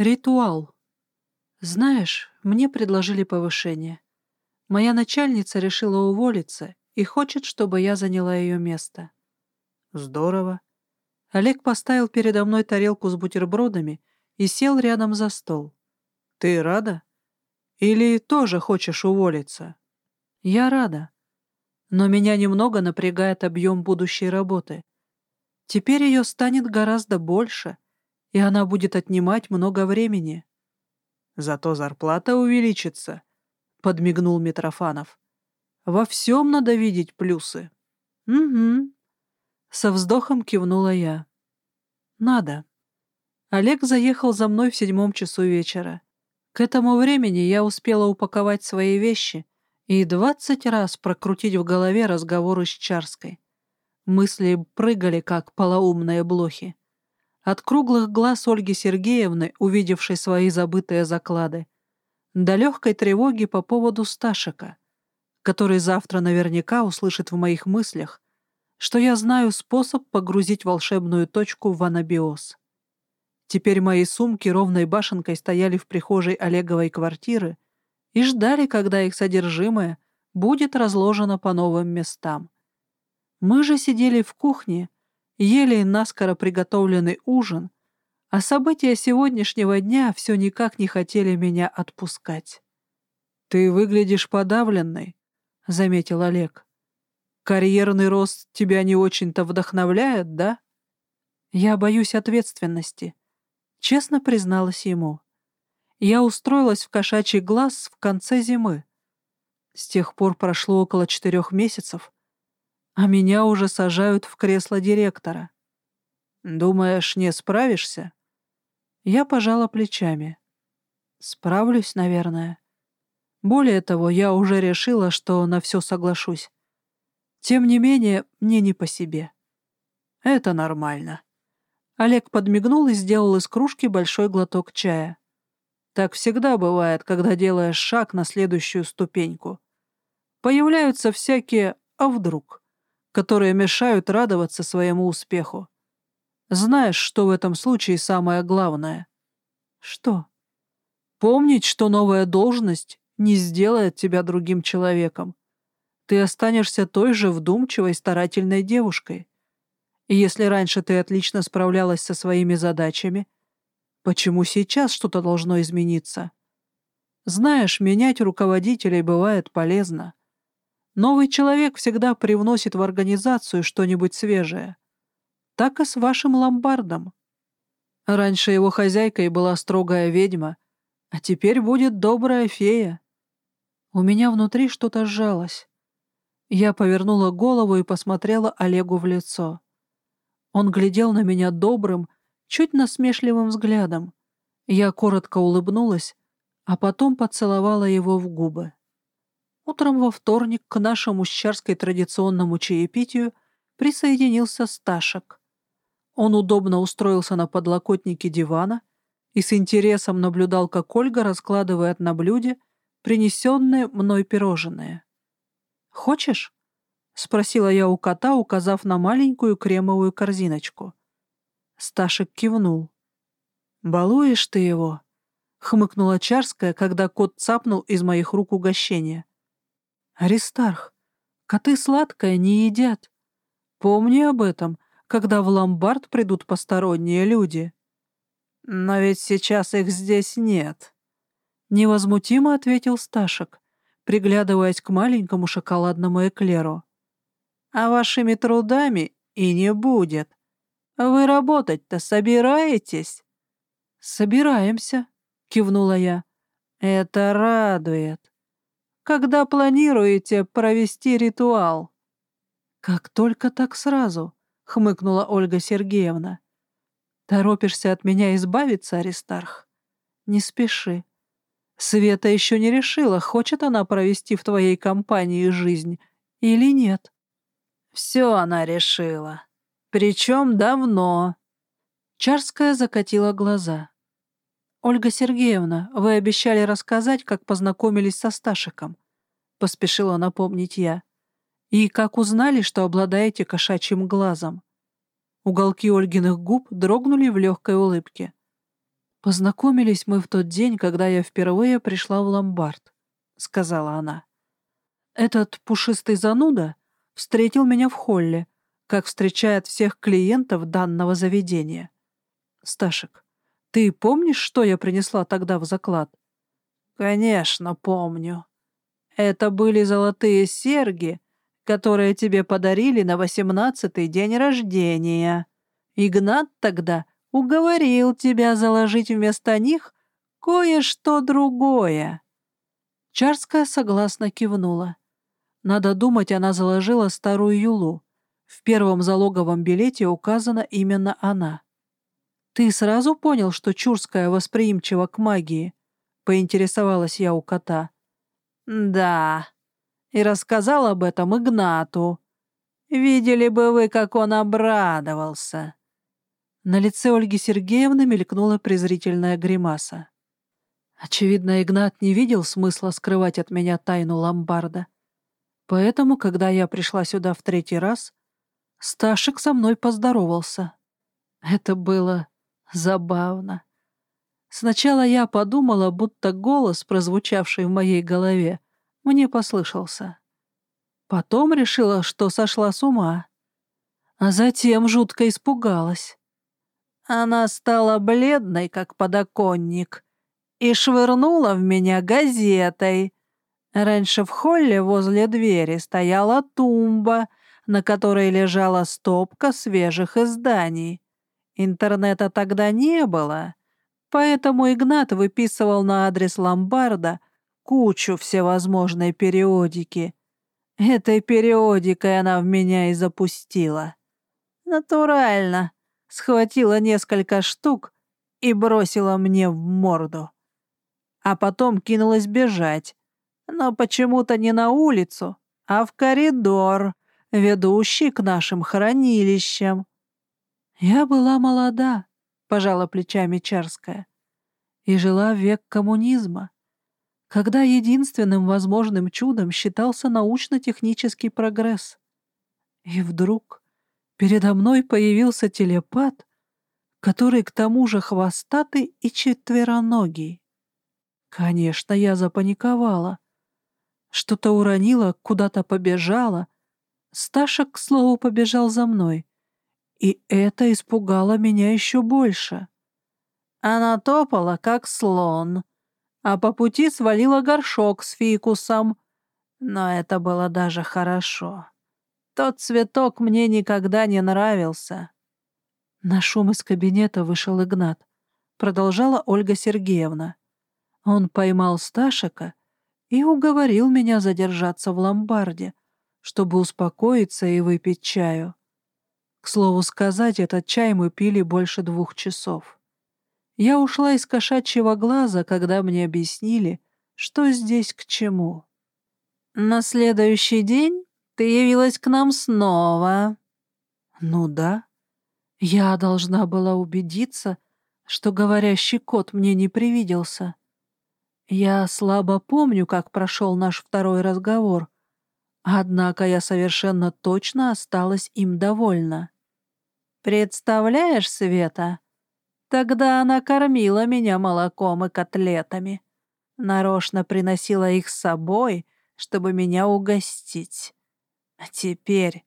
Ритуал. Знаешь, мне предложили повышение. Моя начальница решила уволиться и хочет, чтобы я заняла ее место. Здорово. Олег поставил передо мной тарелку с бутербродами и сел рядом за стол. Ты рада? Или тоже хочешь уволиться? Я рада. Но меня немного напрягает объем будущей работы. Теперь ее станет гораздо больше, и она будет отнимать много времени. Зато зарплата увеличится, — подмигнул Митрофанов. Во всем надо видеть плюсы. Угу. Со вздохом кивнула я. Надо. Олег заехал за мной в седьмом часу вечера. К этому времени я успела упаковать свои вещи и двадцать раз прокрутить в голове разговоры с Чарской. Мысли прыгали, как полоумные блохи. От круглых глаз Ольги Сергеевны, увидевшей свои забытые заклады, до легкой тревоги по поводу Сташика, который завтра наверняка услышит в моих мыслях, что я знаю способ погрузить волшебную точку в анабиоз. Теперь мои сумки ровной башенкой стояли в прихожей Олеговой квартиры и ждали, когда их содержимое будет разложено по новым местам. Мы же сидели в кухне, ели наскоро приготовленный ужин, а события сегодняшнего дня все никак не хотели меня отпускать. «Ты выглядишь подавленной», — заметил Олег. «Карьерный рост тебя не очень-то вдохновляет, да?» «Я боюсь ответственности», — честно призналась ему. «Я устроилась в кошачий глаз в конце зимы. С тех пор прошло около четырех месяцев, а меня уже сажают в кресло директора. Думаешь, не справишься? Я пожала плечами. Справлюсь, наверное. Более того, я уже решила, что на все соглашусь. Тем не менее, мне не по себе. Это нормально. Олег подмигнул и сделал из кружки большой глоток чая. Так всегда бывает, когда делаешь шаг на следующую ступеньку. Появляются всякие «а вдруг?», которые мешают радоваться своему успеху. Знаешь, что в этом случае самое главное? Что? Помнить, что новая должность не сделает тебя другим человеком. Ты останешься той же вдумчивой, старательной девушкой. И если раньше ты отлично справлялась со своими задачами, почему сейчас что-то должно измениться? Знаешь, менять руководителей бывает полезно. Новый человек всегда привносит в организацию что-нибудь свежее. Так и с вашим ломбардом. Раньше его хозяйкой была строгая ведьма, а теперь будет добрая фея. У меня внутри что-то сжалось. Я повернула голову и посмотрела Олегу в лицо. Он глядел на меня добрым, чуть насмешливым взглядом. Я коротко улыбнулась, а потом поцеловала его в губы. Утром во вторник к нашему щарской традиционному чаепитию присоединился Сташек. Он удобно устроился на подлокотнике дивана и с интересом наблюдал, как Ольга раскладывает на блюде принесенные мной пирожные. «Хочешь?» — спросила я у кота, указав на маленькую кремовую корзиночку. Сташек кивнул. «Балуешь ты его?» — хмыкнула Чарская, когда кот цапнул из моих рук угощение. «Аристарх, коты сладкое не едят. Помни об этом, когда в ломбард придут посторонние люди». «Но ведь сейчас их здесь нет», — невозмутимо ответил Сташек, приглядываясь к маленькому шоколадному эклеру. «А вашими трудами и не будет. Вы работать-то собираетесь?» «Собираемся», — кивнула я. «Это радует когда планируете провести ритуал?» «Как только так сразу», — хмыкнула Ольга Сергеевна. «Торопишься от меня избавиться, Аристарх? Не спеши. Света еще не решила, хочет она провести в твоей компании жизнь или нет». «Все она решила. Причем давно». Чарская закатила глаза. «Ольга Сергеевна, вы обещали рассказать, как познакомились со Сташиком поспешила напомнить я. «И как узнали, что обладаете кошачьим глазом?» Уголки Ольгиных губ дрогнули в легкой улыбке. «Познакомились мы в тот день, когда я впервые пришла в ломбард», — сказала она. «Этот пушистый зануда встретил меня в холле, как встречает всех клиентов данного заведения. Сташек, ты помнишь, что я принесла тогда в заклад?» «Конечно, помню. Это были золотые серьги, которые тебе подарили на восемнадцатый день рождения. Игнат тогда уговорил тебя заложить вместо них кое-что другое». Чарская согласно кивнула. Надо думать, она заложила старую юлу. В первом залоговом билете указана именно она. «Ты сразу понял, что Чурская восприимчива к магии?» — поинтересовалась я у кота. «Да», и рассказал об этом Игнату. Видели бы вы, как он обрадовался. На лице Ольги Сергеевны мелькнула презрительная гримаса. Очевидно, Игнат не видел смысла скрывать от меня тайну ломбарда. Поэтому, когда я пришла сюда в третий раз, Сташек со мной поздоровался. Это было забавно. Сначала я подумала, будто голос, прозвучавший в моей голове, мне послышался. Потом решила, что сошла с ума. А затем жутко испугалась. Она стала бледной, как подоконник, и швырнула в меня газетой. Раньше в холле возле двери стояла тумба, на которой лежала стопка свежих изданий. Интернета тогда не было, поэтому Игнат выписывал на адрес ломбарда кучу всевозможной периодики. Этой периодикой она в меня и запустила. Натурально схватила несколько штук и бросила мне в морду. А потом кинулась бежать, но почему-то не на улицу, а в коридор, ведущий к нашим хранилищам. Я была молода, пожала плечами Чарская, и жила век коммунизма, когда единственным возможным чудом считался научно-технический прогресс. И вдруг Передо мной появился телепат, который к тому же хвостатый и четвероногий. Конечно, я запаниковала. Что-то уронила, куда-то побежала. Сташек, к слову, побежал за мной. И это испугало меня еще больше. Она топала, как слон, а по пути свалила горшок с фикусом. Но это было даже хорошо. Тот цветок мне никогда не нравился. На шум из кабинета вышел Игнат. Продолжала Ольга Сергеевна. Он поймал Сташика и уговорил меня задержаться в ломбарде, чтобы успокоиться и выпить чаю. К слову сказать, этот чай мы пили больше двух часов. Я ушла из кошачьего глаза, когда мне объяснили, что здесь к чему. На следующий день ты явилась к нам снова». «Ну да. Я должна была убедиться, что говорящий кот мне не привиделся. Я слабо помню, как прошел наш второй разговор, однако я совершенно точно осталась им довольна. Представляешь, Света, тогда она кормила меня молоком и котлетами, нарочно приносила их с собой, чтобы меня угостить. А теперь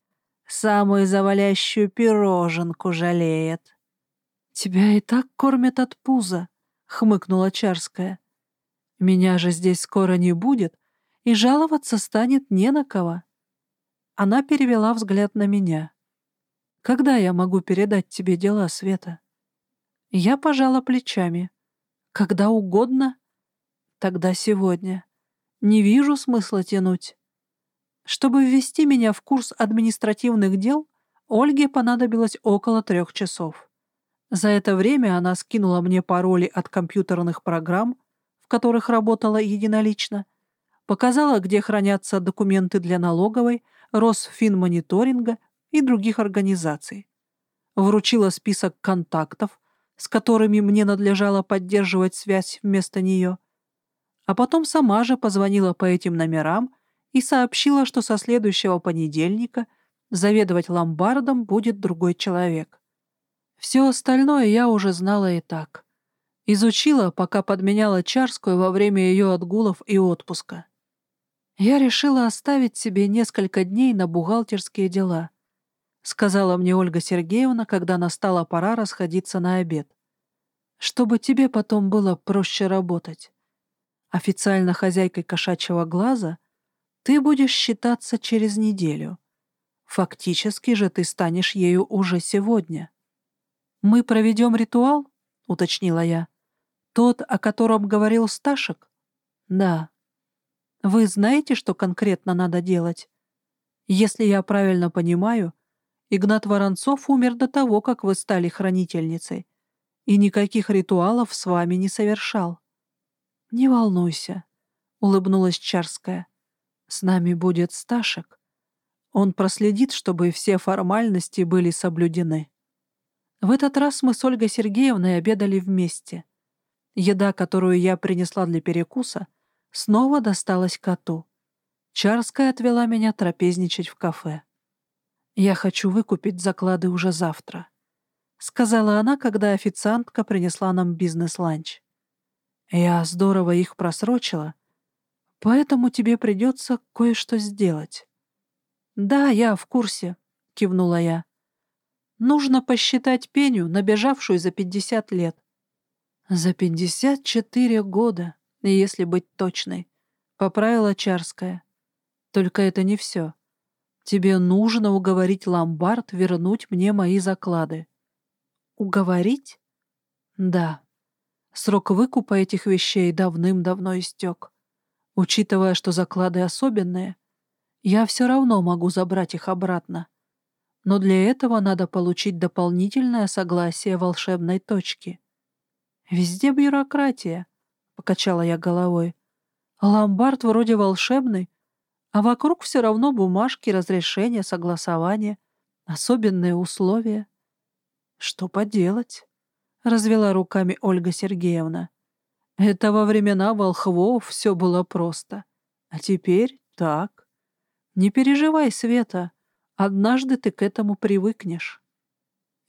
самую завалящую пироженку жалеет. «Тебя и так кормят от пуза», — хмыкнула Чарская. «Меня же здесь скоро не будет, и жаловаться станет не на кого». Она перевела взгляд на меня. «Когда я могу передать тебе дела, Света?» Я пожала плечами. «Когда угодно?» «Тогда сегодня. Не вижу смысла тянуть». Чтобы ввести меня в курс административных дел, Ольге понадобилось около трех часов. За это время она скинула мне пароли от компьютерных программ, в которых работала единолично, показала, где хранятся документы для налоговой, Росфинмониторинга и других организаций. Вручила список контактов, с которыми мне надлежало поддерживать связь вместо нее, а потом сама же позвонила по этим номерам и сообщила, что со следующего понедельника заведовать ломбардом будет другой человек. Все остальное я уже знала и так. Изучила, пока подменяла Чарскую во время ее отгулов и отпуска. Я решила оставить себе несколько дней на бухгалтерские дела, сказала мне Ольга Сергеевна, когда настала пора расходиться на обед. Чтобы тебе потом было проще работать. Официально хозяйкой кошачьего глаза ты будешь считаться через неделю. Фактически же ты станешь ею уже сегодня. Мы проведем ритуал, уточнила я. Тот, о котором говорил Сташек? Да. Вы знаете, что конкретно надо делать? Если я правильно понимаю, Игнат Воронцов умер до того, как вы стали хранительницей, и никаких ритуалов с вами не совершал. Не волнуйся, — улыбнулась Чарская. С нами будет Сташек. Он проследит, чтобы все формальности были соблюдены. В этот раз мы с Ольгой Сергеевной обедали вместе — Еда, которую я принесла для перекуса, снова досталась коту. Чарская отвела меня трапезничать в кафе. «Я хочу выкупить заклады уже завтра», — сказала она, когда официантка принесла нам бизнес-ланч. «Я здорово их просрочила, поэтому тебе придется кое-что сделать». «Да, я в курсе», — кивнула я. «Нужно посчитать пеню, набежавшую за пятьдесят лет. «За пятьдесят четыре года, если быть точной», — поправила Чарская. «Только это не все. Тебе нужно уговорить ломбард вернуть мне мои заклады». «Уговорить?» «Да. Срок выкупа этих вещей давным-давно истек. Учитывая, что заклады особенные, я все равно могу забрать их обратно. Но для этого надо получить дополнительное согласие волшебной точки». «Везде бюрократия», — покачала я головой. «Ломбард вроде волшебный, а вокруг все равно бумажки, разрешения, согласования, особенные условия». «Что поделать?» — развела руками Ольга Сергеевна. «Это во времена волхвов все было просто. А теперь так. Не переживай, Света, однажды ты к этому привыкнешь».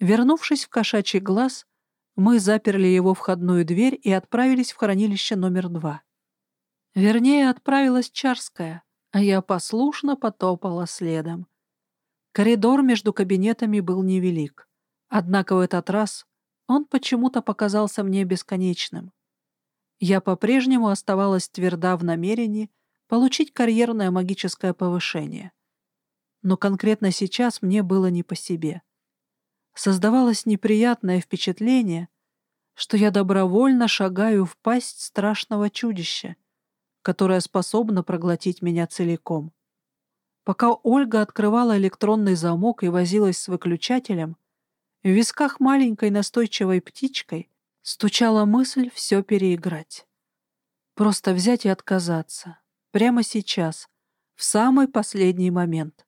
Вернувшись в кошачий глаз, мы заперли его входную дверь и отправились в хранилище номер два. Вернее, отправилась Чарская, а я послушно потопала следом. Коридор между кабинетами был невелик. Однако в этот раз он почему-то показался мне бесконечным. Я по-прежнему оставалась тверда в намерении получить карьерное магическое повышение. Но конкретно сейчас мне было не по себе создавалось неприятное впечатление, что я добровольно шагаю в пасть страшного чудища, которое способно проглотить меня целиком. Пока Ольга открывала электронный замок и возилась с выключателем, в висках маленькой настойчивой птичкой стучала мысль все переиграть. Просто взять и отказаться. Прямо сейчас, в самый последний момент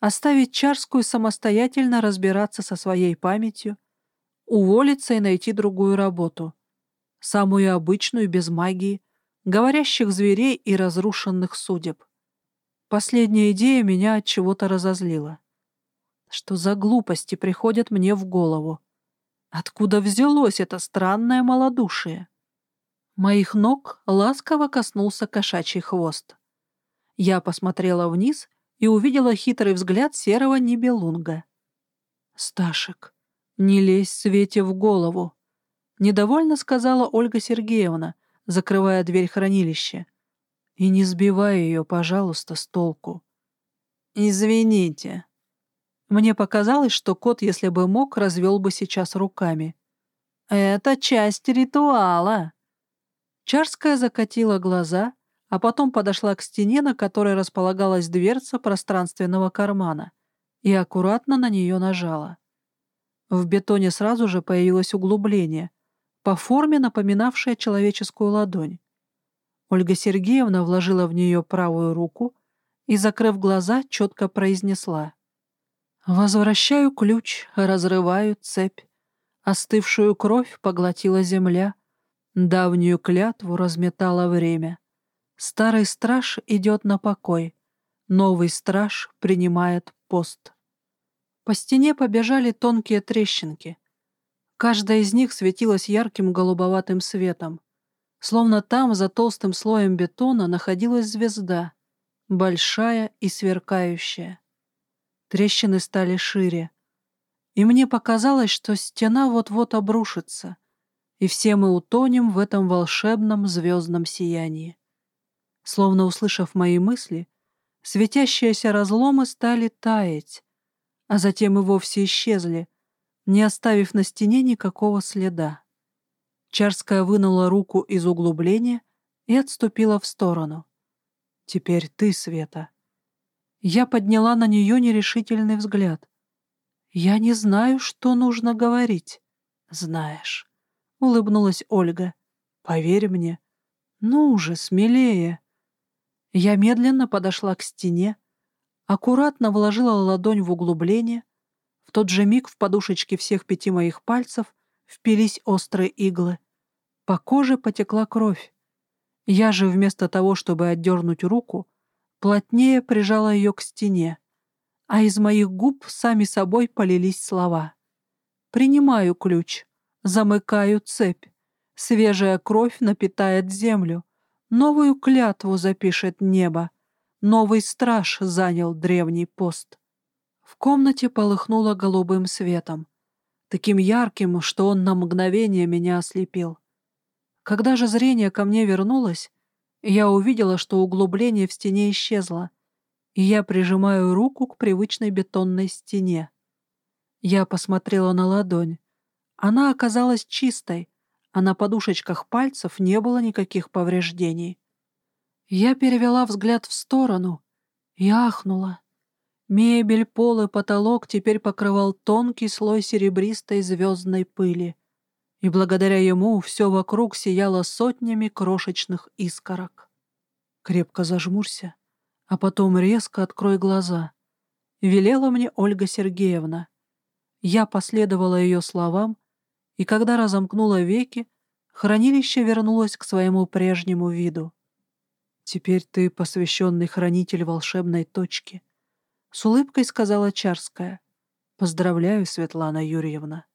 оставить Чарскую самостоятельно разбираться со своей памятью, уволиться и найти другую работу, самую обычную, без магии, говорящих зверей и разрушенных судеб. Последняя идея меня от чего-то разозлила. Что за глупости приходят мне в голову? Откуда взялось это странное малодушие? Моих ног ласково коснулся кошачий хвост. Я посмотрела вниз и увидела хитрый взгляд серого небелунга. «Сташек, не лезь Свете в голову!» — недовольно сказала Ольга Сергеевна, закрывая дверь хранилища. «И не сбивай ее, пожалуйста, с толку». «Извините». Мне показалось, что кот, если бы мог, развел бы сейчас руками. «Это часть ритуала». Чарская закатила глаза а потом подошла к стене, на которой располагалась дверца пространственного кармана, и аккуратно на нее нажала. В бетоне сразу же появилось углубление, по форме напоминавшее человеческую ладонь. Ольга Сергеевна вложила в нее правую руку и, закрыв глаза, четко произнесла. «Возвращаю ключ, разрываю цепь. Остывшую кровь поглотила земля, давнюю клятву разметала время». Старый страж идет на покой, новый страж принимает пост. По стене побежали тонкие трещинки. Каждая из них светилась ярким голубоватым светом. Словно там, за толстым слоем бетона, находилась звезда, большая и сверкающая. Трещины стали шире. И мне показалось, что стена вот-вот обрушится, и все мы утонем в этом волшебном звездном сиянии. Словно услышав мои мысли, светящиеся разломы стали таять, а затем и вовсе исчезли, не оставив на стене никакого следа. Чарская вынула руку из углубления и отступила в сторону. «Теперь ты, Света». Я подняла на нее нерешительный взгляд. «Я не знаю, что нужно говорить». «Знаешь», — улыбнулась Ольга. «Поверь мне. Ну уже смелее». Я медленно подошла к стене, аккуратно вложила ладонь в углубление. В тот же миг в подушечке всех пяти моих пальцев впились острые иглы. По коже потекла кровь. Я же вместо того, чтобы отдернуть руку, плотнее прижала ее к стене, а из моих губ сами собой полились слова. «Принимаю ключ, замыкаю цепь, свежая кровь напитает землю, новую клятву запишет небо, новый страж занял древний пост». В комнате полыхнуло голубым светом, таким ярким, что он на мгновение меня ослепил. Когда же зрение ко мне вернулось, я увидела, что углубление в стене исчезло, и я прижимаю руку к привычной бетонной стене. Я посмотрела на ладонь. Она оказалась чистой, а на подушечках пальцев не было никаких повреждений. Я перевела взгляд в сторону и ахнула. Мебель, пол и потолок теперь покрывал тонкий слой серебристой звездной пыли и благодаря ему все вокруг сияло сотнями крошечных искорок. Крепко зажмурься, а потом резко открой глаза. Велела мне Ольга Сергеевна. Я последовала ее словам, и когда разомкнула веки, хранилище вернулось к своему прежнему виду. «Теперь ты посвященный хранитель волшебной точки», — с улыбкой сказала Чарская. «Поздравляю, Светлана Юрьевна».